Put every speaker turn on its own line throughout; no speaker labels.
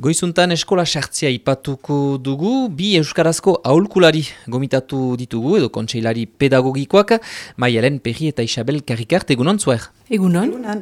Goizuntan eskola sartzea ipatuko dugu, bi euskarazko aholkulari gomitatu ditugu edo kontseilari pedagogikoak, Maialen Perri eta Isabel Karikart, egunon zuer?
Egunon. Egunon.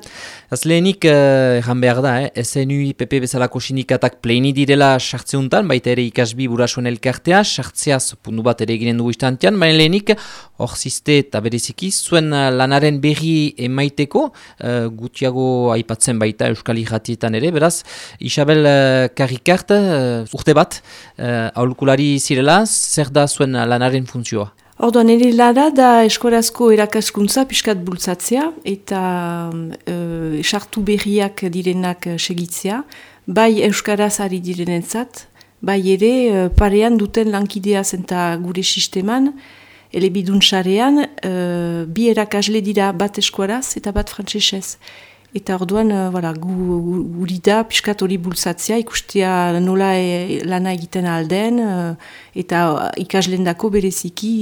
Azlenik, eh, erran behar da, eh? SNU PP bezalako sinikatak pleini direla sartzeuntan, baita ere ikasbi burasuen elkartea, sartzeaz pundu bat ere eginen dugu istantean, baina lehenik, hor ziste eta bereziki, zuen eh, lanaren berri emaiteko, uh, gutiago aipatzen baita euskal irratietan ere, beraz, Isabel uh, karikart, uh, urte bat, uh, aholkulari zirela, zer da zuen lanaren funtzioa?
Orduan, ere lara da eskorazko erakaskuntza piskat bultzatzea eta uh, sartu berriak direnak segitzea, bai euskaraz ari direnentzat, bai ere parean duten lankidea zenta gure sisteman, elebidun xarean, uh, bi erakasle dira bat eskuaraz eta bat frantzesez. Eta orduan, uh, voilà, gu, guri da, piskat hori bultzatzea, ikustea nola e, lana egiten alden, uh, eta ikaslen dako bereziki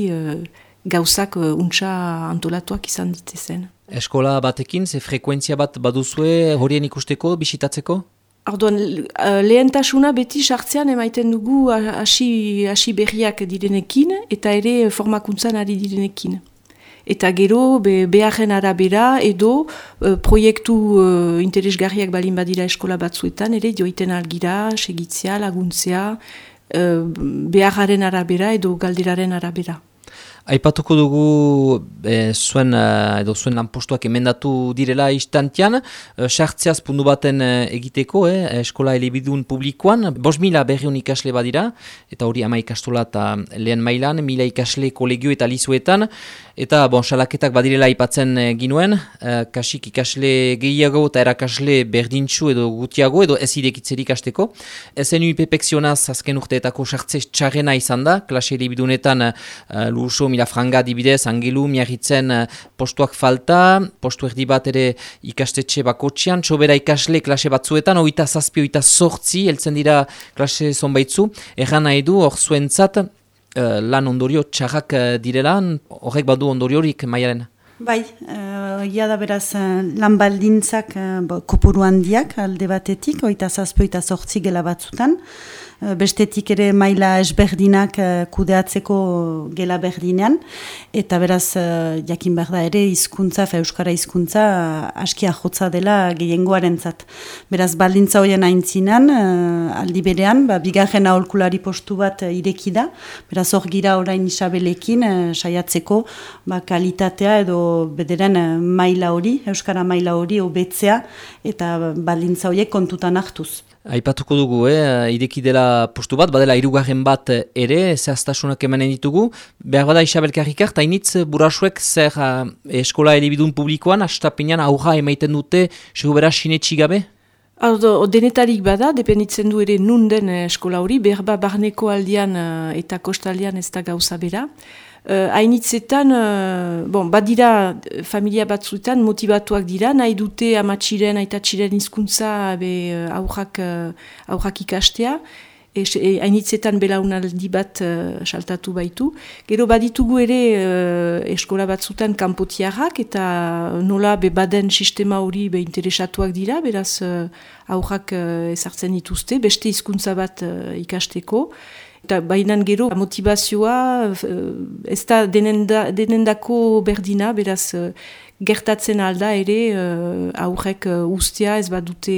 gauzak untsa antolatuak izan ditezen.
Eskola batekin, ze frekuentzia bat baduzue horien ikusteko, bisitatzeko?
Orduan, lehentasuna beti sartzean emaiten dugu hasi berriak direnekin, eta ere formakuntzan ari direnekin eta gero be, beharren arabera edo uh, proiektu uh, interesgarriak balin badira eskola batzuetan ere joiten algira, segitzea, laguntzea, uh, beharren arabera edo galdiraren arabera.
Aipatuko dugu e, zuen, edo zuen lanpostuak emendatu direla istantian, sartzeaz pundu baten egiteko, eh, eskola elebidun publikoan, bos mila berriun ikasle badira, eta hori ama ikastola eta lehen mailan, mila ikasle kolegio eta lizuetan, Eta, bon, salaketak badirela aipatzen e, ginuen, e, kasik ikasle gehiago eta erakasle berdintxu edo gutiago edo ez idekitzerik azteko. Ezen UIP-pekzionaz azken urteetako sartze txarrena izan da, klase bidunetan e, luso, mila franga dibidez, angelu, miarritzen postuak falta, postu erdi bat ere ikastetxe bakotxian, txobera ikasle klase batzuetan, oita zazpi, oita sortzi, heltzen dira klase zonbaitzu, erran nahi du, hor zuentzat, uh, lan ondorio txarrak uh, direla, horrek badu ondoriorik maialen?
Bai, uh, ia da beraz lan baldintzak kopuru handiak alde batetik, oita zazpe, oita sortzi gela batzutan, Eh, bestetik ere maila esberdinak uh, kudeatzeko gela berdinean, eta beraz, uh, jakin behar da ere, hizkuntza euskara hizkuntza askia jotza dela gehiengoaren zat. Beraz, baldintza hoien aintzinan, aldi berean, ba, bigarren aholkulari postu bat ireki da, beraz, hor gira orain isabelekin, saiatzeko, ba, kalitatea edo bederen maila hori, euskara maila hori, obetzea, eta baldintza horiek kontutan hartuz.
Aipatuko dugu, eh? ideki dela postu bat, badela irugarren bat ere, zehaztasunak emanen ditugu. Behar bada Isabel Karrikar, tainitz burasuek zer uh, eskola edibidun publikoan, astapenean aurra emaiten dute, segu bera sinetxi gabe?
Ardo, denetarik bada, dependitzen du ere nun den eskola hori, behar ba barneko aldian uh, eta kostaldian ez da gauza bera. Uh, hainitzetan, uh, bon, badira familia batzuetan motivatuak dira, nahi dute amatxiren, aitatxiren hizkuntza be aurrak, aurrak ikastea, e, hainitzetan belaunaldi bat uh, saltatu baitu. Gero baditugu ere uh, eskola batzutan kanpotiarrak eta nola be baden sistema hori be interesatuak dira, beraz uh, aurrak uh, ezartzen dituzte, beste hizkuntza bat uh, ikasteko. Eta bainan gero motivazioa eh, ez da denenda, denendako berdina, beraz eh, gertatzen alda ere uh, aurrek uh, ustea ez badute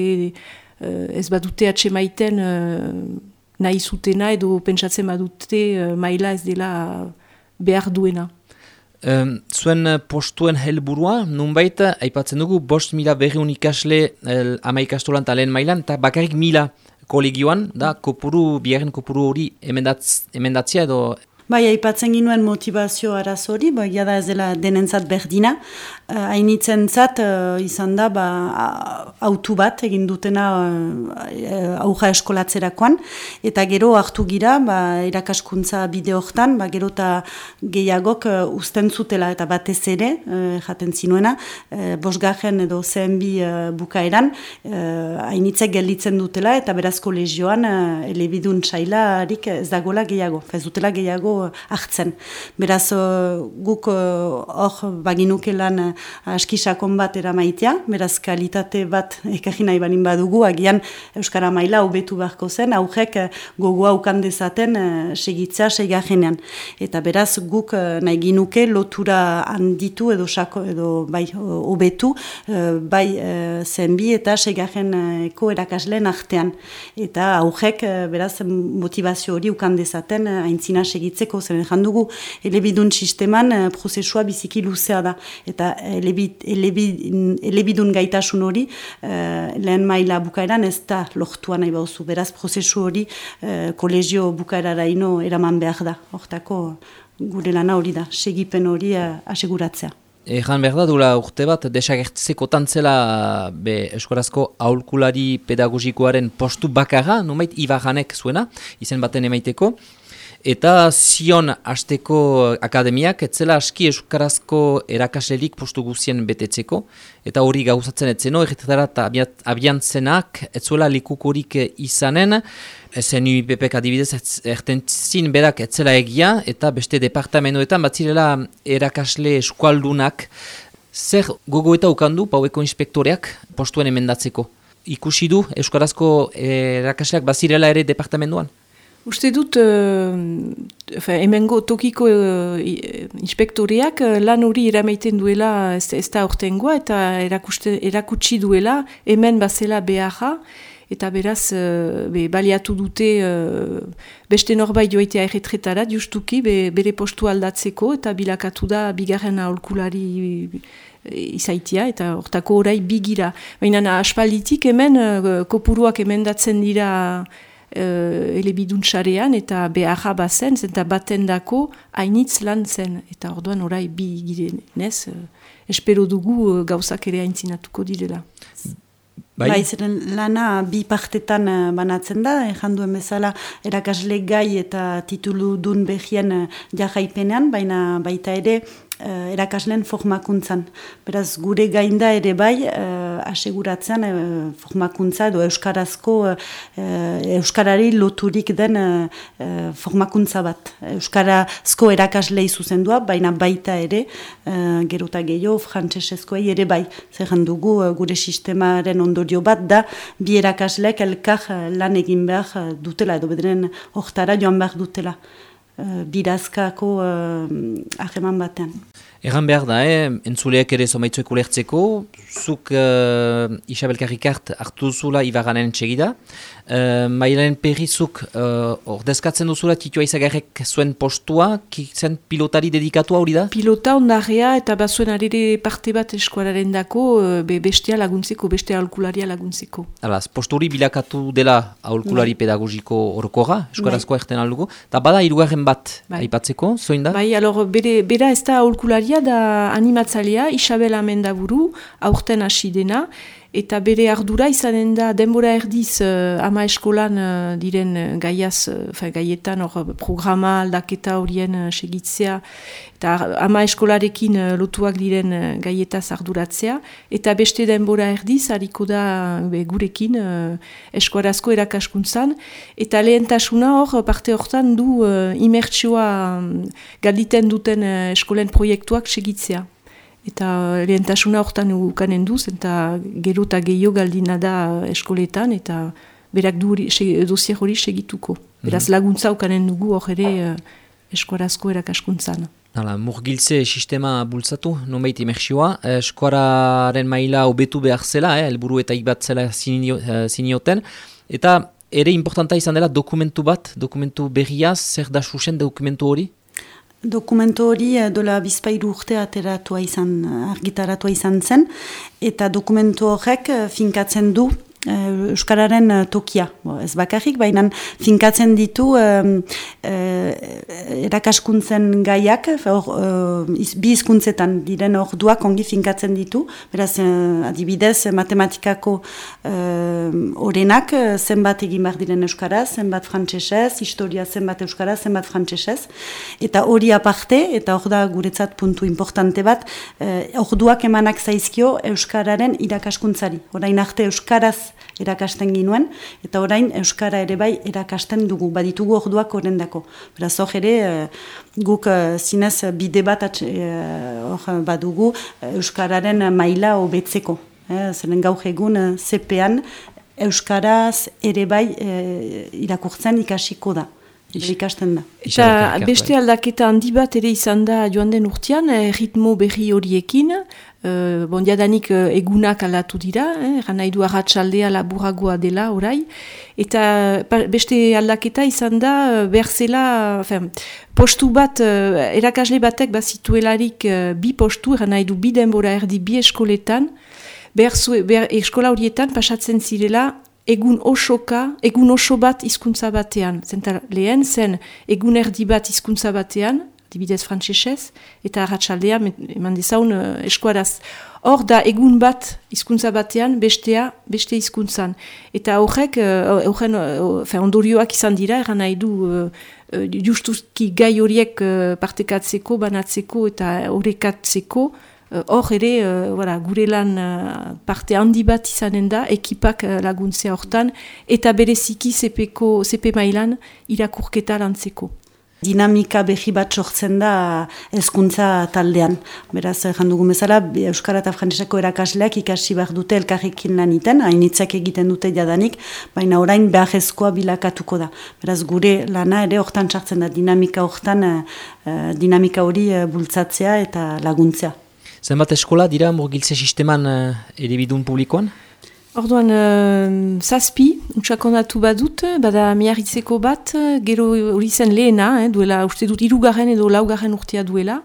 uh, ez badute atse maiten uh, nahi zutena edo pentsatzen badute uh, maila ez dela behar duena.
Um, zuen postuen helburua, nunbait, aipatzen dugu, bost mila berri unikasle ama ikastolan talen mailan, eta bakarrik mila kolegioan, da, kopuru, biaren kopuru hori emendatzia edo
Bai, aipatzen ginuen motivazio arazori, bai, jada ez dela denentzat berdina. Uh, Hainitzen zat, uh, izan da, ba, autu bat egin dutena uh, auja eskolatzerakoan. Eta gero hartu gira, ba, irakaskuntza bideoktan, ba, gero eta gehiagok uh, usten zutela eta batez ere, uh, jaten zinuena, uh, bosgajen edo bi uh, bukaeran, hainitzek uh, gelditzen dutela eta beraz kolegioan uh, elebidun txailarik ez dagoela gehiago. Ez dutela gehiago hartzen. Beraz, guk hor baginuke lan askisakon bat eramaitea, beraz kalitate bat ekarri nahi banin badugu, agian Euskara maila hobetu beharko zen, aurrek gogoa ukan dezaten segitzea segajenean. Eta beraz, guk nahi ginuke lotura handitu edo sako, edo bai hobetu, bai zenbi eta segajeneko erakasleen artean. Eta aurrek, beraz, motivazio hori ukan dezaten haintzina segitzeko, zen jandugu, elebidun sisteman prozesua biziki luzea da. Eta elebidun gaitasun hori lehen maila bukaeran ez da lortua nahi bauzu. Beraz, prozesu hori kolegio bukaerara ino eraman behar da. Hortako gure lana hori da, segipen hori aseguratzea.
Egan behar da, dula urte bat, desagertzeko tantzela be, eskorazko aulkulari pedagogikoaren postu bakarra, numait, ibarranek zuena, izen baten emaiteko, eta zion hasteko akademiak, etzela aski euskarazko erakaslerik postu guzien betetzeko, eta hori gauzatzen etzeno, erretetara eta abiantzenak, etzuela likukorik izanen, Ezen UIPPek adibidez erten zin berak etzela egia eta beste departamentoetan batzirela erakasle eskualdunak zer gogo eta ukandu paueko inspektoreak postuen emendatzeko. Ikusi du Euskarazko erakasleak bazirela ere departamentoan?
Uste dut, uh, emengo tokiko uh, inspektoreak uh, lan hori eramaiten duela ez, ez da ortengoa eta erakutsi duela hemen bazela beharra eta beraz uh, be, baliatu dute uh, beste norbait joaitea erretretara justuki be, bere postu aldatzeko eta bilakatu da bigarren aholkulari izaitia eta hortako orai bigira. Baina aspalditik hemen uh, kopuruak emendatzen dira uh, elebidun xarean eta beharra bazen, eta baten dako hainitz lan zen. Eta orduan orai bi girenez, uh, espero dugu gauzak ere haintzinatuko direla.
Bai, bai zeren lana bi partetan uh, banatzen da, ezan duen bezala erakasle gai eta titulu dun behien uh, jarraipenean, baina baita ere uh, erakasleen formakuntzan. Beraz, gure gainda ere bai, uh, aseguratzen uh, formakuntza edo euskarazko, uh, euskarari loturik den uh, formakuntza bat. Euskarazko erakasle izuzendua, baina baita ere, uh, gerota gehiago, frantzesezkoa ere bai. Zer dugu uh, gure sistemaren ondorio bat da, bi erakasleek elkar lan egin behar dutela, edo bederen hortara joan behar dutela. Uh, birazkako uh, batean.
Erran behar da, eh? entzuleak ere zomaitzuek ulertzeko, zuk uh, Isabel Karrikart hartu zula Ibarranen txegida, Uh, Maialen perrizuk uh, ordezkatzen duzula titua izagarrek zuen postua, zen pilotari dedikatu hori da?
Pilota ondarrea eta bazuen arire parte bat eskuararen dako be bestea laguntzeko, beste aholkularia laguntzeko.
Alaz, postu hori bilakatu dela aholkulari bai. pedagogiko eskuarazko bai. erten aldugu, eta bada irugarren bat bai. aipatzeko, zoin da?
Bai, alor, bere, bera ez da aholkularia da animatzailea, Isabel Amendaburu, aurten hasi dena, eta bere ardura izanen da denbora erdiz uh, ama eskolan uh, diren uh, gaiaz, uh, gaietan hor programa aldaketa horien uh, segitzea. Eta ama eskolarekin uh, lotuak diren uh, gaietaz arduratzea. Eta beste denbora erdiz hariko da be, gurekin uh, eskuarazko erakaskuntzan. Eta lehentasuna hor parte hortan du uh, imertsioa um, galditen duten uh, eskolen proiektuak segitzea eta lehentasuna hortan ukanen duz, eta gero eta gehiago galdina da eskoletan, eta berak du dosier hori segituko. Beraz mhm. laguntza ukanen dugu hor ere uh, eskuarazko erakaskuntzan.
Hala, murgiltze sistema bultzatu, nonbait imersioa, eskuararen maila hobetu behar zela, eh, elburu eta ikbat zela zinioten, eta ere importanta izan dela dokumentu bat, dokumentu berriaz, zer da susen dokumentu hori?
Dokumentu hori eh, dola bizpairu urte ateratua izan, argitaratua izan zen, eta dokumentu horrek eh, finkatzen du Euskararen uh, tokia, Bo, ez bakarrik, baina finkatzen ditu uh, erakaskuntzen gaiak, or, uh, bi izkuntzetan diren orduak ongi finkatzen ditu, beraz, adibidez, matematikako orenak, zenbat egin behar diren Euskaraz, zenbat frantsesez, historia zenbat Euskaraz, zenbat frantsesez, eta hori aparte, eta hor da guretzat puntu importante bat, uh, orduak emanak zaizkio Euskararen irakaskuntzari, orain arte Euskaraz erakasten ginuen, eta orain Euskara ere bai erakasten dugu, baditugu orduak horrendako. Beraz, hor ere, guk zinez bide bat hor badugu Euskararen maila hobetzeko. Eh, zeren gaur egun zepean Euskaraz ere bai irakurtzen ikasiko da ikasten da.
Eta beste aldaketa handi bat ere izan da joan den urtean, eh, ritmo berri horiekin, eh, bon, jadanik eh, egunak alatu dira, eh, nahi du arratsaldea laburagoa dela orai, eta beste aldaketa izan da berzela, fin, postu bat, erakasle batek bat zituelarik bi postu, nahi du bi denbora erdi bi eskoletan, Behar, behar eskola horietan pasatzen zirela egun osoka, egun oso bat hizkuntza batean. Zenta lehen zen egun erdi bat hizkuntza batean, dibidez frantsesez eta arratsaldea eman dezaun uh, eskuaraz. Hor da egun bat hizkuntza batean, bestea, beste hizkuntzan. Eta horrek, uh, uh, ondorioak izan dira, eran nahi du uh, uh, justuzki gai horiek uh, partekatzeko, banatzeko eta horrekatzeko, Eh, hor ere, uh, gure lan uh, parte handi bat izanen da, ekipak uh, laguntzea hortan, eta bereziki CP-ko, CP mailan irakurketa lantzeko.
Dinamika behi bat sortzen da ezkuntza taldean. Beraz, jandugu bezala, Euskara eta Frantzeseko erakasleak ikasi behar dute elkarrekin lan iten, hainitzak egiten dute jadanik, baina orain behar ezkoa bilakatuko da. Beraz, gure lana ere hortan sartzen da, dinamika hortan, dinamika hori bultzatzea eta laguntzea.
Zenbat eskola dira murgiltze sisteman uh, edibidun publikoan?
Orduan, uh, zazpi, utsakondatu badut, bada miarritzeko bat, gero hori zen lehena, eh, duela, uste dut, irugarren edo laugarren urtea duela.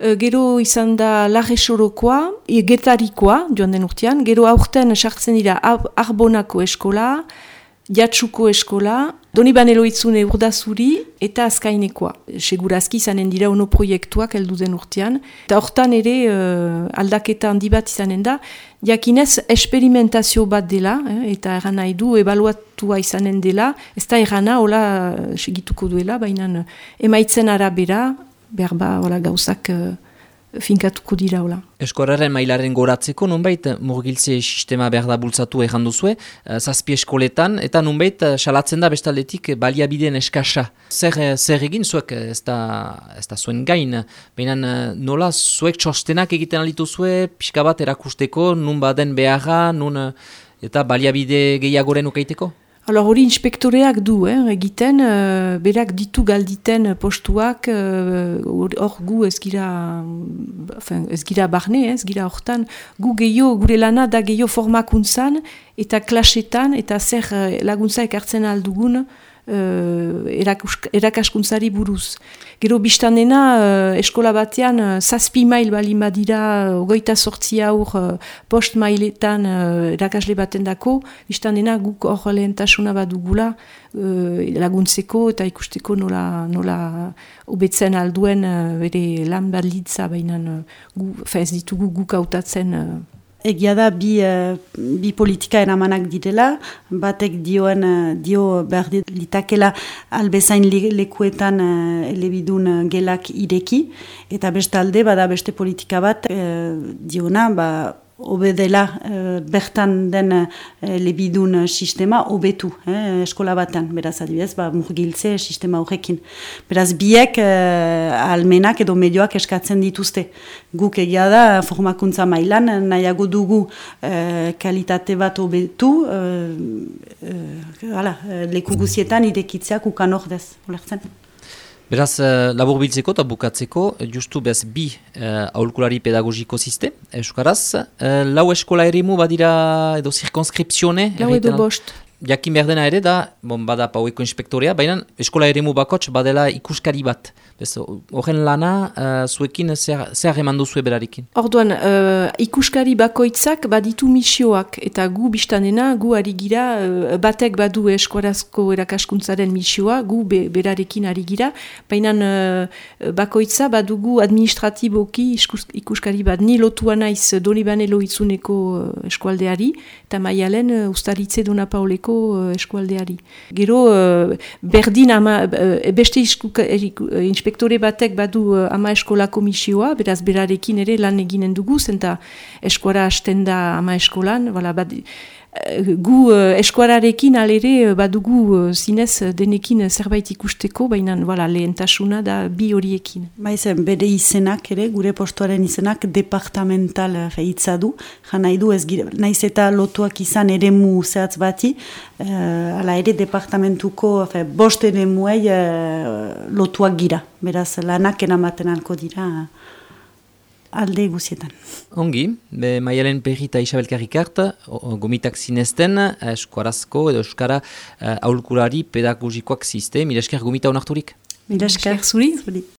Uh, gero izan da larre sorokoa, e, getarikoa, joan den urtean, gero aurten sartzen dira arbonako eskola, jatsuko eskola, doni baneloitzune urdazuri eta azkainekoa. Segurazki izanen dira ono proiektuak heldu den urtean. Eta hortan ere uh, aldaketa handi bat izanen da, jakinez esperimentazio bat dela, eh, eta erran nahi du, ebaluatua izanen dela, ez da errana, hola, segituko duela, baina emaitzen arabera, berba, hola, gauzak... Uh, finkatuko dira hola.
Eskoraren mailaren goratzeko, nunbait, murgiltze sistema behar da bultzatu egin duzue, eh, zazpi eskoletan, eta nunbait, eh, salatzen da bestaldetik baliabideen eskasa. Zer, eh, zer egin zuek, ez da, ez da zuen gain, baina nola zuek txostenak egiten alitu zue, pixka bat erakusteko, nun baden beharra, nun, eta baliabide gehiagoren ukaiteko?
Alors hori inspektoreak du, eh, egiten, uh, berak ditu galditen postuak, eh, hor uh, gu ez gira, enfin, ez gira barne, ez gira hortan, gu gehiago, gure lana da gehiago formakuntzan, eta klasetan, eta zer laguntza ekartzen aldugun, uh, erakaskuntzari buruz. Gero biztanena uh, eskola batean uh, zazpi mail bali madira uh, ogoita sortzi aur uh, post mailetan uh, erakasle baten dako, biztanena guk hor lehentasuna bat dugula uh, laguntzeko eta ikusteko nola, nola obetzen alduen uh, bere lan balitza baina uh, gu, ez ditugu guk hautatzen uh,
Egia da bi, uh, bi politika eramanak direla, batek dioen uh, dio behar litakela albezain lekuetan uh, elebidun gelak ireki, eta beste alde bada beste politika bat diona, ba, obedela e, bertan den e, lebidun sistema obetu eh, eskola batan, beraz adibidez, ba, murgiltze sistema horrekin. Beraz biek e, almenak edo medioak eskatzen dituzte. Guk egia da formakuntza mailan nahiago dugu e, kalitate bat obetu e, e, leku guzietan idekitzeak ukan ordez, olertzen.
Beraz, uh, labur biltzeko eta bukatzeko, justu bez bi uh, aholkulari pedagogiko sistem, euskaraz. Uh, lau eskola erimu badira edo zirkonskripzione?
Lau edo bost.
Jakin behar dena ere da, bon, bada paueko inspektorea, baina eskola erimu bakots badela ikuskari bat. Horren lana, uh, zuekin zer, zer eman duzu eberarekin?
Orduan, uh, ikuskari bakoitzak baditu misioak, eta gu biztanena, gu ari gira, uh, batek badu eskuarazko erakaskuntzaren misioa, gu be, berarekin ari gira, baina uh, bakoitza badugu administratiboki ikuskari bat, ni lotua naiz Donibane loitzuneko eskualdeari, eta maialen uh, ustaritze Dona Pauleko uh, eskualdeari. Gero, uh, berdin ama, uh, beste inspektore batek badu ama eskola komisioa, beraz berarekin ere lan eginen dugu, zenta eskuara hasten da ama eskolan, bada, bad, gu uh, eskuararekin alere badugu uh, zinez denekin zerbait ikusteko, baina voilà, lehentasuna da bi horiekin.
Baizen, bere izenak ere, gure postuaren izenak departamental feitza du, jana idu ez gira, naiz eta lotuak izan ere mu zehatz bati, uh, ala ere departamentuko fe, bost ere muei lotuak gira, beraz lanak eramaten alko dira alde guzietan.
Ongi, be maialen perri eta Isabel Karrikart, gomitak zinezten, eskuarazko edo eskara uh, aulkulari pedagogikoak ziste, mila esker gomita honarturik?
Mila esker zuri. zuri.